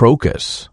crocus.